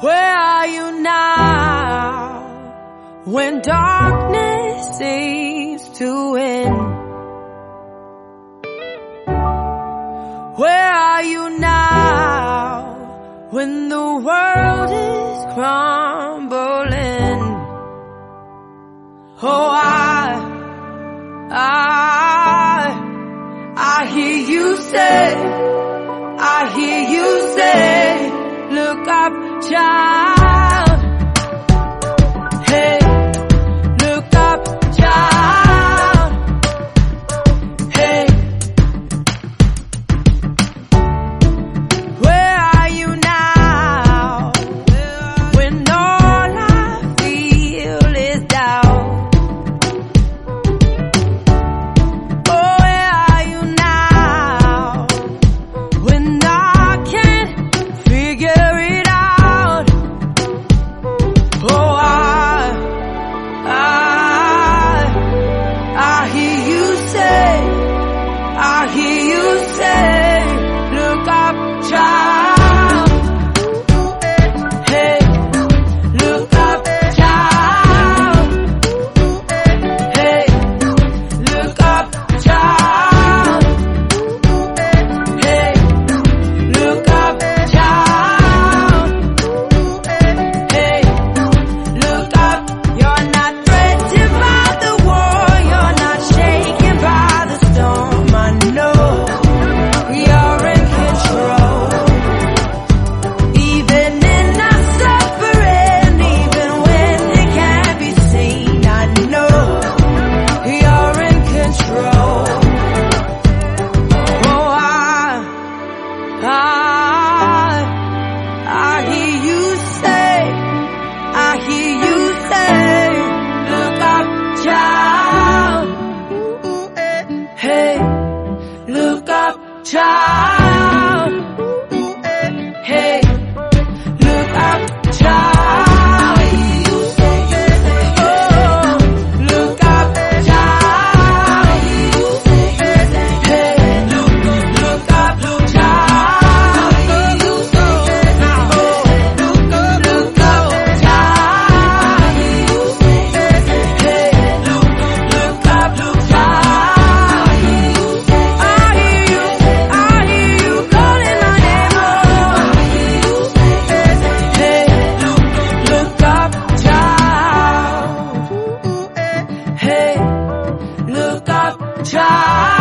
Where are you now when darkness seems to win? Where are you now when the world is crumbling? Oh, I, I, I hear you say, I hear you stop. look up, child.